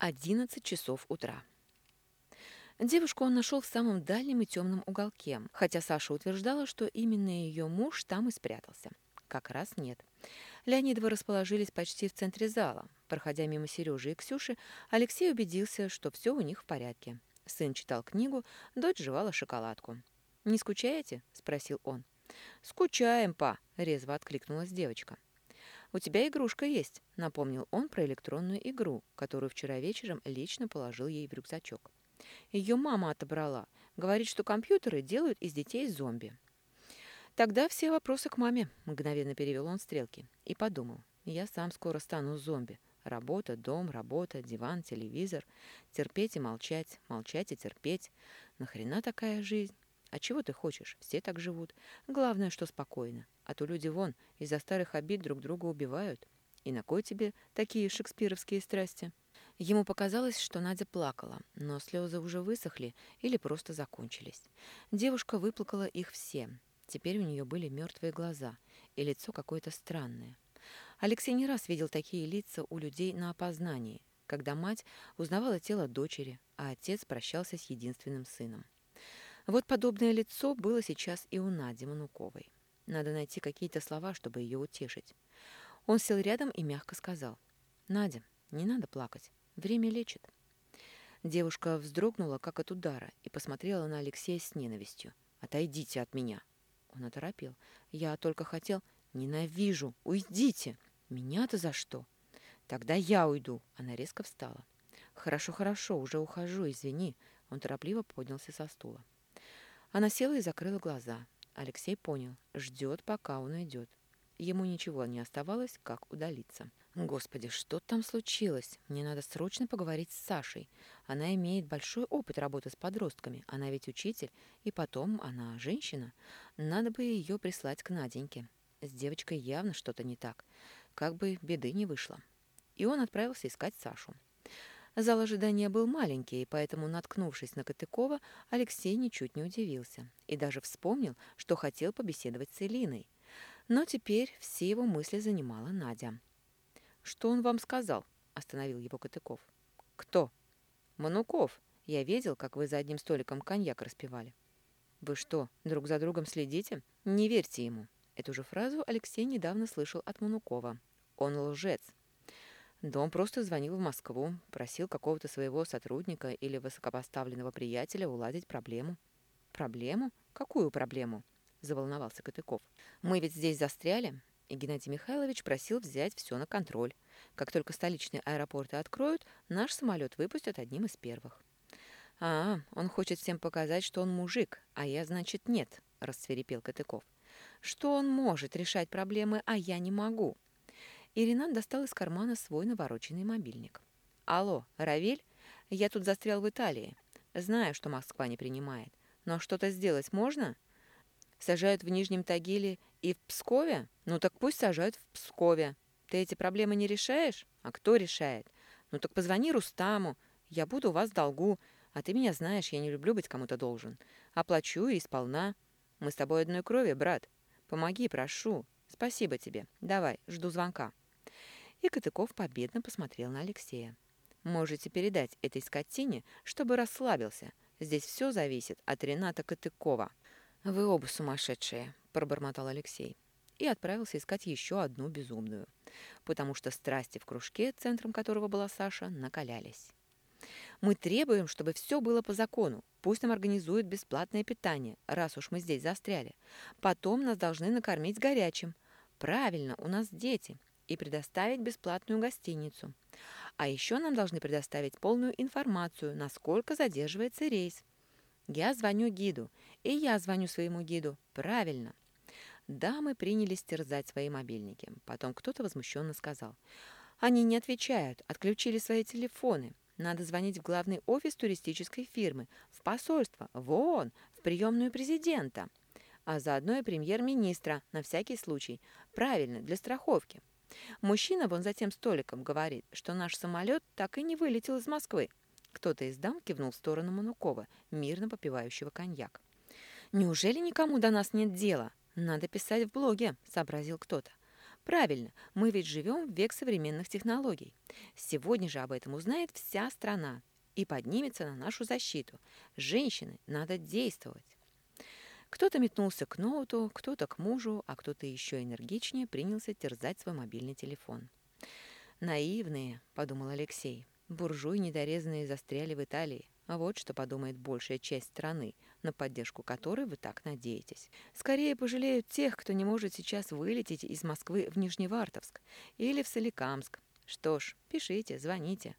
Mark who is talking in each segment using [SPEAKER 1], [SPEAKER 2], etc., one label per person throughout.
[SPEAKER 1] 11 часов утра. Девушку он нашел в самом дальнем и темном уголке, хотя Саша утверждала, что именно ее муж там и спрятался. Как раз нет. Леонидовы расположились почти в центре зала. Проходя мимо Сережи и Ксюши, Алексей убедился, что все у них в порядке. Сын читал книгу, дочь жевала шоколадку. «Не скучаете?» – спросил он. «Скучаем, па!» – резво откликнулась девочка. «У тебя игрушка есть», — напомнил он про электронную игру, которую вчера вечером лично положил ей в рюкзачок. Ее мама отобрала. Говорит, что компьютеры делают из детей зомби. «Тогда все вопросы к маме», — мгновенно перевел он стрелки. И подумал, я сам скоро стану зомби. Работа, дом, работа, диван, телевизор. Терпеть и молчать, молчать и терпеть. Нахрена такая жизнь? А чего ты хочешь? Все так живут. Главное, что спокойно. А то люди вон из-за старых обид друг друга убивают. И на кой тебе такие шекспировские страсти? Ему показалось, что Надя плакала, но слезы уже высохли или просто закончились. Девушка выплакала их все. Теперь у нее были мертвые глаза и лицо какое-то странное. Алексей не раз видел такие лица у людей на опознании, когда мать узнавала тело дочери, а отец прощался с единственным сыном. Вот подобное лицо было сейчас и у Нади Мануковой. Надо найти какие-то слова, чтобы ее утешить. Он сел рядом и мягко сказал. «Надя, не надо плакать. Время лечит». Девушка вздрогнула, как от удара, и посмотрела на Алексея с ненавистью. «Отойдите от меня!» Он оторопел. «Я только хотел...» «Ненавижу! Уйдите!» «Меня-то за что?» «Тогда я уйду!» Она резко встала. «Хорошо, хорошо, уже ухожу, извини». Он торопливо поднялся со стула. Она села и закрыла глаза. Алексей понял, ждет, пока он уйдет. Ему ничего не оставалось, как удалиться. «Господи, что там случилось? Мне надо срочно поговорить с Сашей. Она имеет большой опыт работы с подростками. Она ведь учитель. И потом, она женщина. Надо бы ее прислать к Наденьке. С девочкой явно что-то не так. Как бы беды не вышло». И он отправился искать Сашу. Зал ожидания был маленький, поэтому, наткнувшись на Катыкова, Алексей ничуть не удивился и даже вспомнил, что хотел побеседовать с Элиной. Но теперь все его мысли занимала Надя. «Что он вам сказал?» – остановил его Катыков. «Кто?» «Мануков. Я видел, как вы за одним столиком коньяк распивали». «Вы что, друг за другом следите? Не верьте ему». Эту же фразу Алексей недавно слышал от Манукова. «Он лжец. Да он просто звонил в Москву, просил какого-то своего сотрудника или высокопоставленного приятеля уладить проблему. «Проблему? Какую проблему?» – заволновался Катыков. «Мы ведь здесь застряли, и Геннадий Михайлович просил взять все на контроль. Как только столичные аэропорты откроют, наш самолет выпустят одним из первых». «А, он хочет всем показать, что он мужик, а я, значит, нет», – расцверепел Катыков. «Что он может решать проблемы, а я не могу?» И Ренат достал из кармана свой навороченный мобильник. «Алло, Равиль? Я тут застрял в Италии. Знаю, что Москва не принимает. Но что-то сделать можно? Сажают в Нижнем Тагиле и в Пскове? Ну так пусть сажают в Пскове. Ты эти проблемы не решаешь? А кто решает? Ну так позвони Рустаму. Я буду у вас в долгу. А ты меня знаешь, я не люблю быть кому-то должен. Оплачу и сполна. Мы с тобой одной крови, брат. Помоги, прошу. Спасибо тебе. Давай, жду звонка». И Катыков победно посмотрел на Алексея. «Можете передать этой скотине, чтобы расслабился. Здесь все зависит от Рената Катыкова». «Вы оба сумасшедшие», – пробормотал Алексей. И отправился искать еще одну безумную. Потому что страсти в кружке, центром которого была Саша, накалялись. «Мы требуем, чтобы все было по закону. Пусть нам организуют бесплатное питание, раз уж мы здесь застряли. Потом нас должны накормить горячим. Правильно, у нас дети и предоставить бесплатную гостиницу. А еще нам должны предоставить полную информацию, насколько задерживается рейс. Я звоню гиду, и я звоню своему гиду. Правильно. Дамы принялись терзать свои мобильники. Потом кто-то возмущенно сказал. Они не отвечают, отключили свои телефоны. Надо звонить в главный офис туристической фирмы, в посольство, вон, в приемную президента. А заодно и премьер-министра, на всякий случай. Правильно, для страховки. Мужчина вон за тем столиком говорит, что наш самолет так и не вылетел из Москвы. Кто-то из дам кивнул в сторону Манукова, мирно попивающего коньяк. «Неужели никому до нас нет дела? Надо писать в блоге», — сообразил кто-то. Правильно, мы ведь живем в век современных технологий. Сегодня же об этом узнает вся страна и поднимется на нашу защиту. Женщины, надо действовать. Кто-то метнулся к ноуту, кто-то к мужу, а кто-то еще энергичнее принялся терзать свой мобильный телефон. «Наивные», — подумал Алексей, — «буржуи недорезанные застряли в Италии. А вот что подумает большая часть страны, на поддержку которой вы так надеетесь. Скорее пожалеют тех, кто не может сейчас вылететь из Москвы в Нижневартовск или в Соликамск. Что ж, пишите, звоните.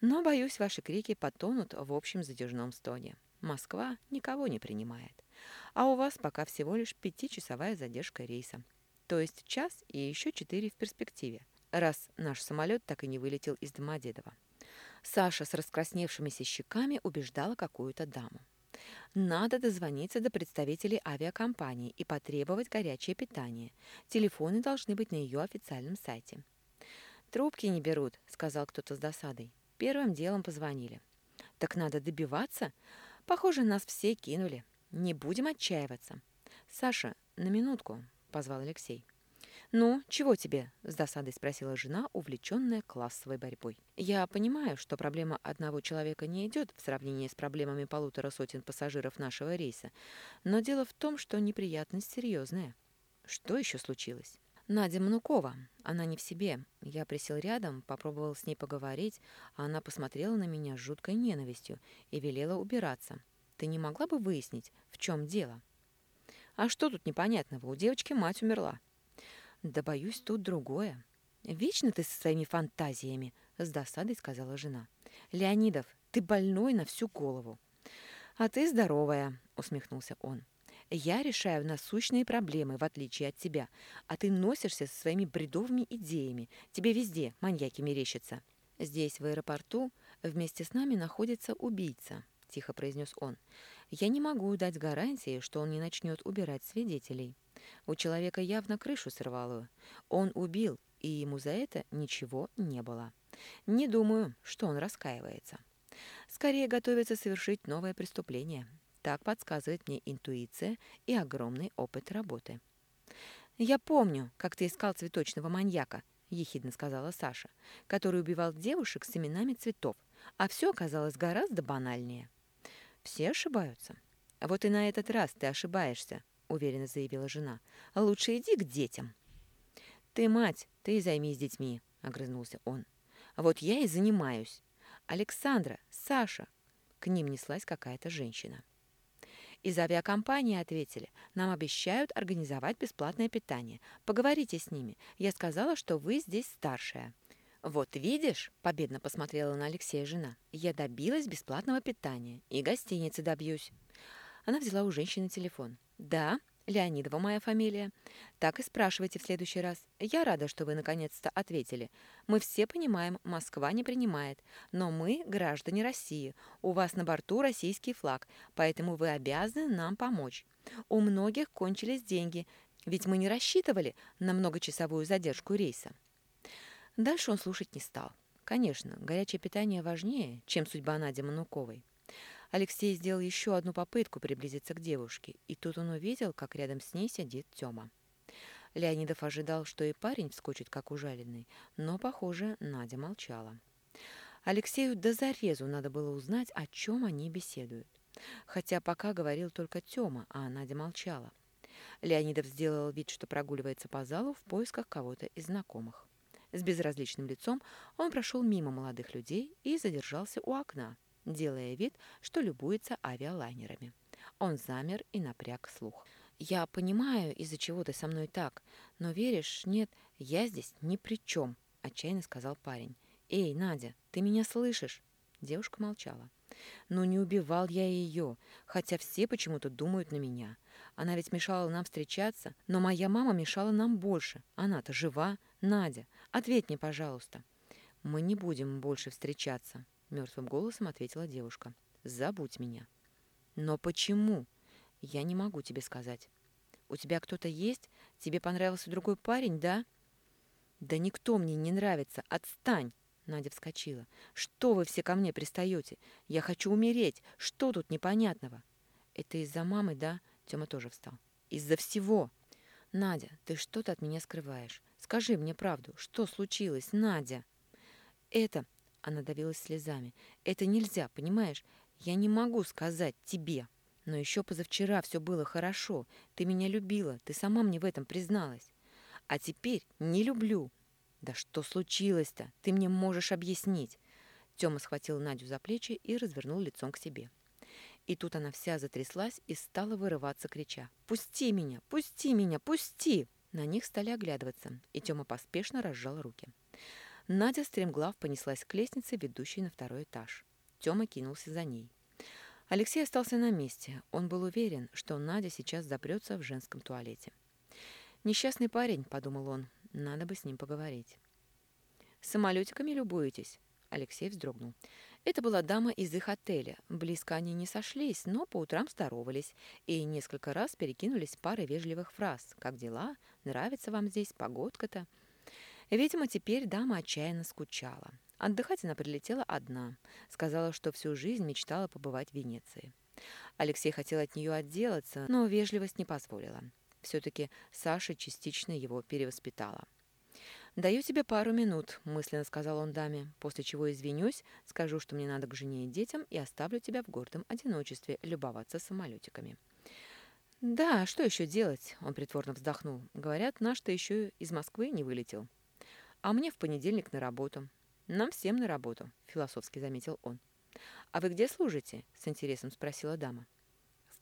[SPEAKER 1] Но, боюсь, ваши крики потонут в общем задержном стоне. Москва никого не принимает. А у вас пока всего лишь пятичасовая задержка рейса. То есть час и еще четыре в перспективе, раз наш самолет так и не вылетел из Домодедово. Саша с раскрасневшимися щеками убеждала какую-то даму. Надо дозвониться до представителей авиакомпании и потребовать горячее питание. Телефоны должны быть на ее официальном сайте. «Трубки не берут», — сказал кто-то с досадой. Первым делом позвонили. «Так надо добиваться. Похоже, нас все кинули. Не будем отчаиваться». «Саша, на минутку», — позвал Алексей. «Ну, чего тебе?» – с досадой спросила жена, увлеченная классовой борьбой. «Я понимаю, что проблема одного человека не идет в сравнении с проблемами полутора сотен пассажиров нашего рейса, но дело в том, что неприятность серьезная. Что еще случилось?» Надя Манукова. Она не в себе. Я присел рядом, попробовал с ней поговорить, а она посмотрела на меня с жуткой ненавистью и велела убираться. Ты не могла бы выяснить, в чем дело? А что тут непонятного? У девочки мать умерла. «Да боюсь, тут другое. Вечно ты со своими фантазиями», — с досадой сказала жена. «Леонидов, ты больной на всю голову». «А ты здоровая», — усмехнулся он. «Я решаю насущные проблемы, в отличие от тебя, а ты носишься со своими бредовыми идеями. Тебе везде маньяки мерещатся». «Здесь, в аэропорту, вместе с нами находится убийца», — тихо произнес он. «Я не могу дать гарантии, что он не начнет убирать свидетелей». У человека явно крышу сорвало. Он убил, и ему за это ничего не было. Не думаю, что он раскаивается. Скорее готовится совершить новое преступление. Так подсказывает мне интуиция и огромный опыт работы. «Я помню, как ты искал цветочного маньяка», — ехидно сказала Саша, который убивал девушек с именами цветов, а все оказалось гораздо банальнее. Все ошибаются. Вот и на этот раз ты ошибаешься, — уверенно заявила жена. «Лучше иди к детям». «Ты мать, ты займись детьми», — огрызнулся он. «А вот я и занимаюсь. Александра, Саша». К ним неслась какая-то женщина. Из авиакомпании ответили, нам обещают организовать бесплатное питание. Поговорите с ними. Я сказала, что вы здесь старшая. «Вот видишь», — победно посмотрела на Алексея жена, «я добилась бесплатного питания и гостиницы добьюсь». Она взяла у женщины телефон. «Да, Леонидова моя фамилия. Так и спрашивайте в следующий раз. Я рада, что вы наконец-то ответили. Мы все понимаем, Москва не принимает. Но мы граждане России. У вас на борту российский флаг, поэтому вы обязаны нам помочь. У многих кончились деньги, ведь мы не рассчитывали на многочасовую задержку рейса». Дальше он слушать не стал. Конечно, горячее питание важнее, чем судьба Нади Мануковой. Алексей сделал еще одну попытку приблизиться к девушке, и тут он увидел, как рядом с ней сидит Тёма. Леонидов ожидал, что и парень вскочит, как ужаленный, но, похоже, Надя молчала. Алексею до зарезу надо было узнать, о чем они беседуют. Хотя пока говорил только Тёма, а Надя молчала. Леонидов сделал вид, что прогуливается по залу в поисках кого-то из знакомых. С безразличным лицом он прошел мимо молодых людей и задержался у окна, делая вид, что любуется авиалайнерами. Он замер и напряг слух. «Я понимаю, из-за чего ты со мной так, но веришь, нет, я здесь ни при чем», — отчаянно сказал парень. «Эй, Надя, ты меня слышишь?» Девушка молчала. «Но не убивал я ее, хотя все почему-то думают на меня. Она ведь мешала нам встречаться, но моя мама мешала нам больше. Она-то жива. Надя, ответь мне, пожалуйста». «Мы не будем больше встречаться», мертвым голосом ответила девушка. Забудь меня. Но почему? Я не могу тебе сказать. У тебя кто-то есть? Тебе понравился другой парень, да? Да никто мне не нравится. Отстань. Надя вскочила. «Что вы все ко мне пристаете? Я хочу умереть. Что тут непонятного?» «Это из-за мамы, да?» Тёма тоже встал. «Из-за всего!» «Надя, ты что-то от меня скрываешь. Скажи мне правду. Что случилось, Надя?» «Это...» — она давилась слезами. «Это нельзя, понимаешь? Я не могу сказать тебе. Но еще позавчера все было хорошо. Ты меня любила. Ты сама мне в этом призналась. А теперь не люблю. Да что случилось-то? Ты мне можешь объяснить. Тёма схватил Надю за плечи и развернул лицом к себе. И тут она вся затряслась и стала вырываться, крича. «Пусти меня! Пусти меня! Пусти!» На них стали оглядываться, и Тёма поспешно разжал руки. Надя стремглав понеслась к лестнице, ведущей на второй этаж. Тёма кинулся за ней. Алексей остался на месте. Он был уверен, что Надя сейчас запрется в женском туалете. «Несчастный парень», — подумал он, — «надо бы с ним поговорить». «Самолетиками любуетесь?» Алексей вздрогнул. Это была дама из их отеля. Близко они не сошлись, но по утрам здоровались и несколько раз перекинулись парой вежливых фраз. «Как дела? Нравится вам здесь? Погодка-то?» Видимо, теперь дама отчаянно скучала. Отдыхать она прилетела одна. Сказала, что всю жизнь мечтала побывать в Венеции. Алексей хотел от нее отделаться, но вежливость не позволила. Все-таки Саша частично его перевоспитала. «Даю тебе пару минут», — мысленно сказал он даме, после чего извинюсь, скажу, что мне надо к жене и детям, и оставлю тебя в гордом одиночестве любоваться самолетиками. «Да, что еще делать?» — он притворно вздохнул. «Говорят, наш-то еще из Москвы не вылетел. А мне в понедельник на работу. Нам всем на работу», — философски заметил он. «А вы где служите?» — с интересом спросила дама.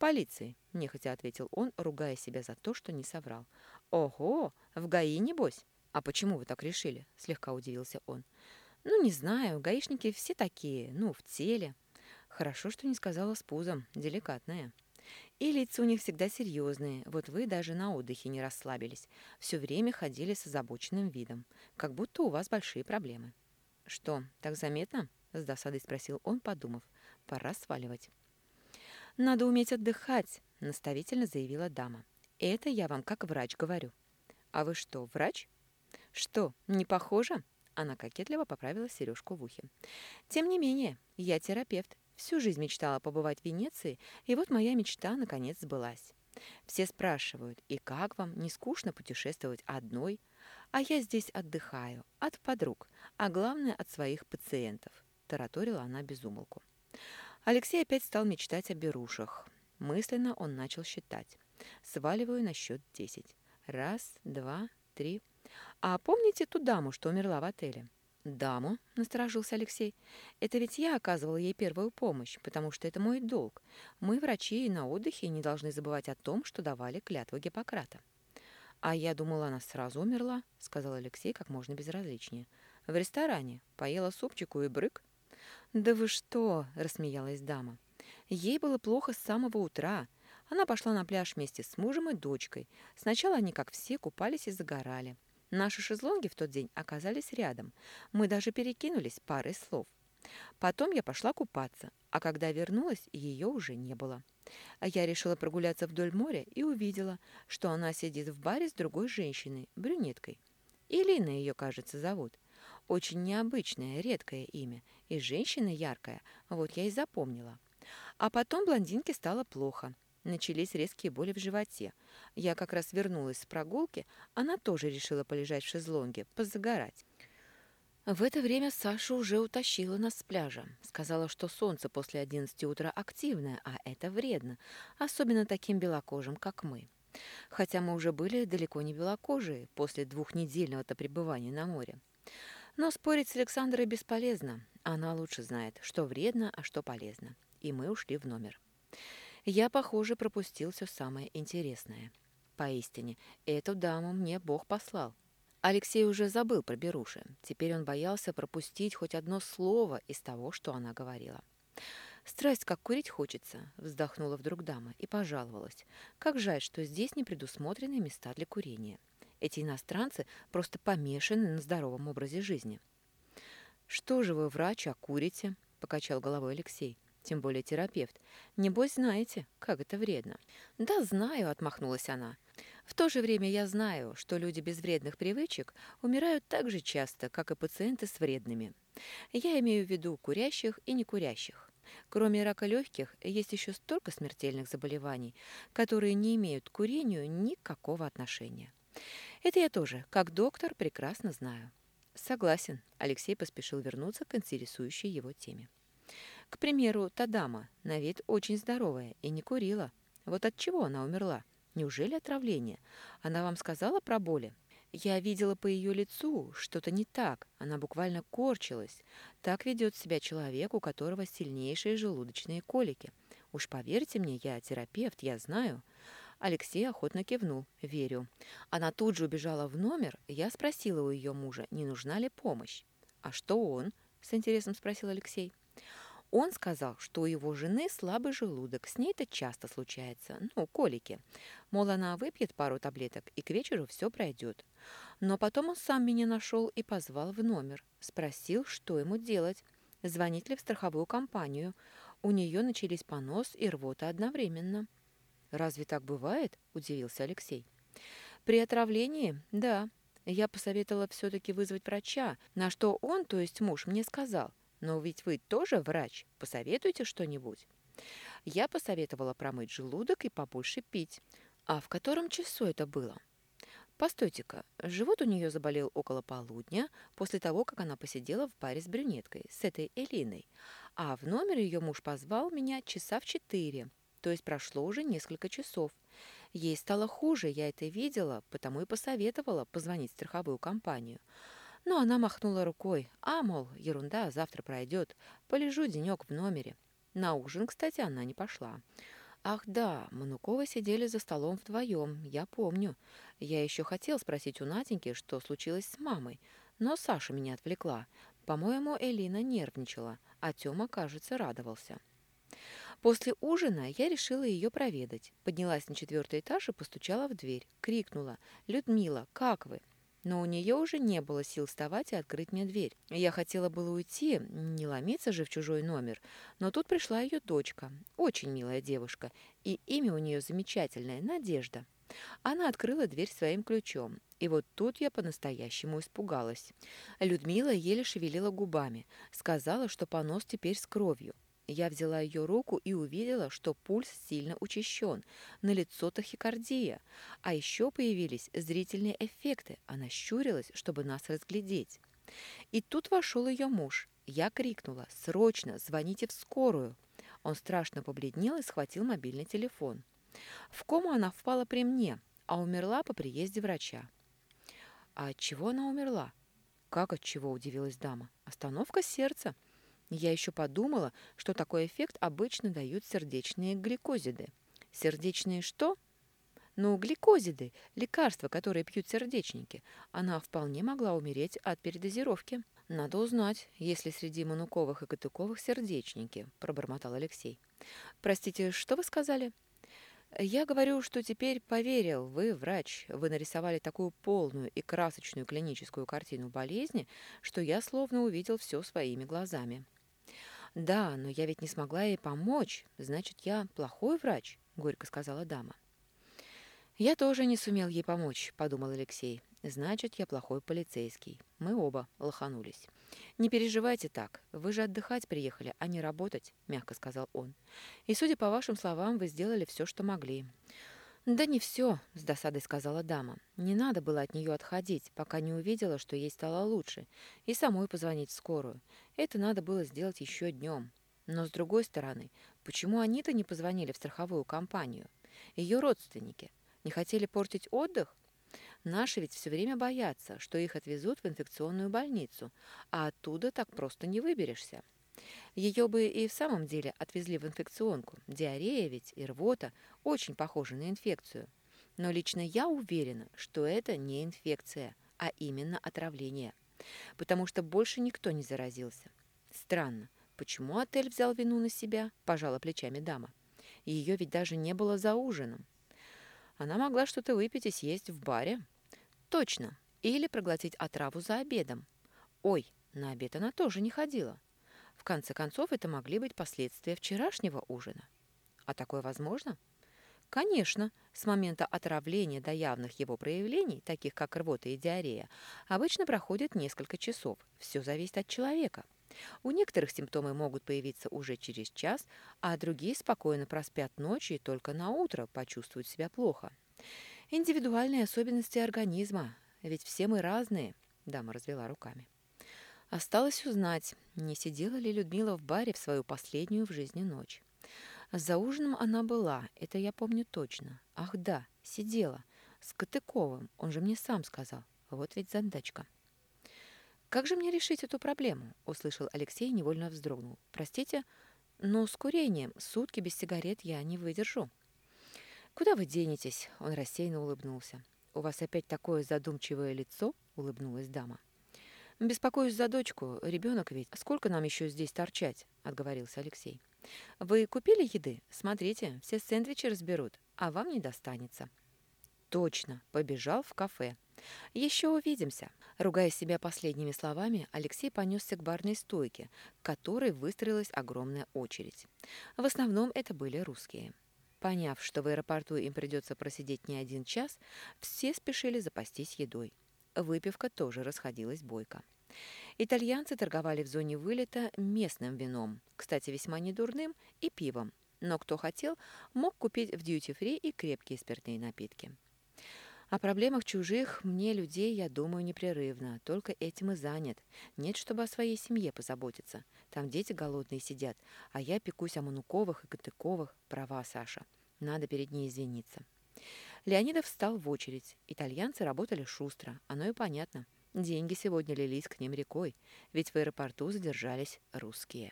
[SPEAKER 1] «В полиции», — нехотя ответил он, ругая себя за то, что не соврал. «Ого, в ГАИ, небось?» «А почему вы так решили?» – слегка удивился он. «Ну, не знаю. Гаишники все такие. Ну, в теле. Хорошо, что не сказала с пузом. Деликатная. И лица у них всегда серьезные. Вот вы даже на отдыхе не расслабились. Все время ходили с озабоченным видом. Как будто у вас большие проблемы». «Что, так заметно?» – с досадой спросил он, подумав. «Пора сваливать». «Надо уметь отдыхать», – наставительно заявила дама. «Это я вам как врач говорю». «А вы что, врач?» «Что, не похоже?» Она кокетливо поправила сережку в ухе. «Тем не менее, я терапевт. Всю жизнь мечтала побывать в Венеции, и вот моя мечта наконец сбылась. Все спрашивают, и как вам, не скучно путешествовать одной? А я здесь отдыхаю, от подруг, а главное, от своих пациентов», – тараторила она безумолку. Алексей опять стал мечтать о берушах. Мысленно он начал считать. Сваливаю на счет десять. Раз, два, три, «А помните ту даму, что умерла в отеле?» «Даму?» – насторожился Алексей. «Это ведь я оказывала ей первую помощь, потому что это мой долг. Мы, врачи, и на отдыхе не должны забывать о том, что давали клятву Гиппократа». «А я думала, она сразу умерла», – сказал Алексей как можно безразличнее. «В ресторане. Поела супчику и брык». «Да вы что?» – рассмеялась дама. «Ей было плохо с самого утра. Она пошла на пляж вместе с мужем и дочкой. Сначала они, как все, купались и загорали. Наши шезлонги в тот день оказались рядом. Мы даже перекинулись парой слов. Потом я пошла купаться, а когда вернулась, ее уже не было. Я решила прогуляться вдоль моря и увидела, что она сидит в баре с другой женщиной, брюнеткой. Илина ее, кажется, зовут. Очень необычное, редкое имя. И женщина яркая, вот я и запомнила. А потом блондинке стало плохо. Начались резкие боли в животе. Я как раз вернулась с прогулки, она тоже решила полежать в шезлонге, позагорать. В это время Саша уже утащила нас с пляжа. Сказала, что солнце после 11 утра активное, а это вредно, особенно таким белокожим, как мы. Хотя мы уже были далеко не белокожие после двухнедельного-то пребывания на море. Но спорить с Александрой бесполезно. Она лучше знает, что вредно, а что полезно. И мы ушли в номер. Я, похоже, пропустил все самое интересное. Поистине, эту даму мне Бог послал. Алексей уже забыл про Беруши. Теперь он боялся пропустить хоть одно слово из того, что она говорила. «Страсть, как курить хочется», — вздохнула вдруг дама и пожаловалась. «Как жаль, что здесь не предусмотрены места для курения. Эти иностранцы просто помешаны на здоровом образе жизни». «Что же вы, врач, а курите?» — покачал головой Алексей тем более терапевт. Небось, знаете, как это вредно». «Да, знаю», — отмахнулась она. «В то же время я знаю, что люди без вредных привычек умирают так же часто, как и пациенты с вредными. Я имею в виду курящих и некурящих. Кроме рака легких, есть еще столько смертельных заболеваний, которые не имеют к курению никакого отношения. Это я тоже, как доктор, прекрасно знаю. Согласен, Алексей поспешил вернуться к интересующей его теме. К примеру, та дама, на вид очень здоровая и не курила. Вот от чего она умерла? Неужели отравление? Она вам сказала про боли? Я видела по ее лицу что-то не так. Она буквально корчилась. Так ведет себя человек, у которого сильнейшие желудочные колики. Уж поверьте мне, я терапевт, я знаю. Алексей охотно кивнул. «Верю». Она тут же убежала в номер. Я спросила у ее мужа, не нужна ли помощь. «А что он?» – с интересом спросил Алексей. Он сказал, что у его жены слабый желудок, с ней это часто случается, ну, колики. Мол, она выпьет пару таблеток, и к вечеру все пройдет. Но потом он сам меня нашел и позвал в номер. Спросил, что ему делать, звонить ли в страховую компанию. У нее начались понос и рвота одновременно. «Разве так бывает?» – удивился Алексей. «При отравлении? Да. Я посоветовала все-таки вызвать врача, на что он, то есть муж, мне сказал. Но ведь вы тоже врач. Посоветуйте что-нибудь». Я посоветовала промыть желудок и побольше пить. А в котором часу это было? Постойте-ка, живот у нее заболел около полудня, после того, как она посидела в паре с брюнеткой, с этой Элиной. А в номер ее муж позвал меня часа в четыре то есть прошло уже несколько часов. Ей стало хуже, я это видела, потому и посоветовала позвонить в страховую компанию. Но она махнула рукой. А, мол, ерунда, завтра пройдет. Полежу денек в номере. На ужин, кстати, она не пошла. Ах да, Мануковы сидели за столом вдвоем, я помню. Я еще хотел спросить у Натеньки, что случилось с мамой, но Саша меня отвлекла. По-моему, Элина нервничала, а Тёма, кажется, радовался. После ужина я решила ее проведать. Поднялась на четвертый этаж и постучала в дверь. Крикнула «Людмила, как вы?» Но у нее уже не было сил вставать и открыть мне дверь. Я хотела было уйти, не ломиться же в чужой номер, но тут пришла ее дочка, очень милая девушка, и имя у нее замечательное – Надежда. Она открыла дверь своим ключом, и вот тут я по-настоящему испугалась. Людмила еле шевелила губами, сказала, что понос теперь с кровью. Я взяла ее руку и увидела, что пульс сильно учащен, на лицо тахикардия, а еще появились зрительные эффекты. Она щурилась, чтобы нас разглядеть. И тут вошел ее муж. Я крикнула «Срочно! Звоните в скорую!» Он страшно побледнел и схватил мобильный телефон. В кому она впала при мне, а умерла по приезде врача. «А от чего она умерла?» «Как от чего?» – удивилась дама. «Остановка сердца». Я еще подумала, что такой эффект обычно дают сердечные гликозиды. Сердечные что? Ну, гликозиды – лекарства, которые пьют сердечники. Она вполне могла умереть от передозировки. Надо узнать, есть ли среди Мануковых и Катыковых сердечники, пробормотал Алексей. Простите, что вы сказали? Я говорю, что теперь поверил, вы врач, вы нарисовали такую полную и красочную клиническую картину болезни, что я словно увидел все своими глазами. «Да, но я ведь не смогла ей помочь. Значит, я плохой врач», — горько сказала дама. «Я тоже не сумел ей помочь», — подумал Алексей. «Значит, я плохой полицейский. Мы оба лоханулись». «Не переживайте так. Вы же отдыхать приехали, а не работать», — мягко сказал он. «И, судя по вашим словам, вы сделали все, что могли. «Да не все», — с досадой сказала дама. «Не надо было от нее отходить, пока не увидела, что ей стало лучше, и самой позвонить в скорую. Это надо было сделать еще днем. Но, с другой стороны, почему они-то не позвонили в страховую компанию? Ее родственники не хотели портить отдых? Наши ведь все время боятся, что их отвезут в инфекционную больницу, а оттуда так просто не выберешься». Ее бы и в самом деле отвезли в инфекционку. Диарея ведь и рвота очень похожи на инфекцию. Но лично я уверена, что это не инфекция, а именно отравление. Потому что больше никто не заразился. Странно, почему отель взял вину на себя? Пожала плечами дама. Ее ведь даже не было за ужином. Она могла что-то выпить и съесть в баре. Точно. Или проглотить отраву за обедом. Ой, на обед она тоже не ходила. В конце концов, это могли быть последствия вчерашнего ужина. А такое возможно? Конечно, с момента отравления до явных его проявлений, таких как рвота и диарея, обычно проходит несколько часов. Все зависит от человека. У некоторых симптомы могут появиться уже через час, а другие спокойно проспят ночью и только на утро почувствуют себя плохо. Индивидуальные особенности организма, ведь все мы разные, дама развела руками. Осталось узнать, не сидела ли Людмила в баре в свою последнюю в жизни ночь. За ужином она была, это я помню точно. Ах да, сидела. С Катыковым, он же мне сам сказал. Вот ведь задачка. «Как же мне решить эту проблему?» – услышал Алексей и невольно вздрогнул. «Простите, но с курением сутки без сигарет я не выдержу». «Куда вы денетесь?» – он рассеянно улыбнулся. «У вас опять такое задумчивое лицо?» – улыбнулась дама. «Беспокоюсь за дочку. Ребенок ведь. Сколько нам еще здесь торчать?» – отговорился Алексей. «Вы купили еды? Смотрите, все сэндвичи разберут, а вам не достанется». «Точно!» – побежал в кафе. «Еще увидимся!» Ругая себя последними словами, Алексей понесся к барной стойке, к которой выстроилась огромная очередь. В основном это были русские. Поняв, что в аэропорту им придется просидеть не один час, все спешили запастись едой. Выпивка тоже расходилась бойко. Итальянцы торговали в зоне вылета местным вином, кстати, весьма недурным, и пивом. Но кто хотел, мог купить в дьюти-фри и крепкие спиртные напитки. О проблемах чужих мне людей я думаю непрерывно, только этим и занят. Нет, чтобы о своей семье позаботиться. Там дети голодные сидят, а я пекусь о Мануковых и Катыковых. Права, Саша. Надо перед ней извиниться. Леонидов встал в очередь. Итальянцы работали шустро, оно и понятно. Деньги сегодня лились к ним рекой, ведь в аэропорту задержались русские.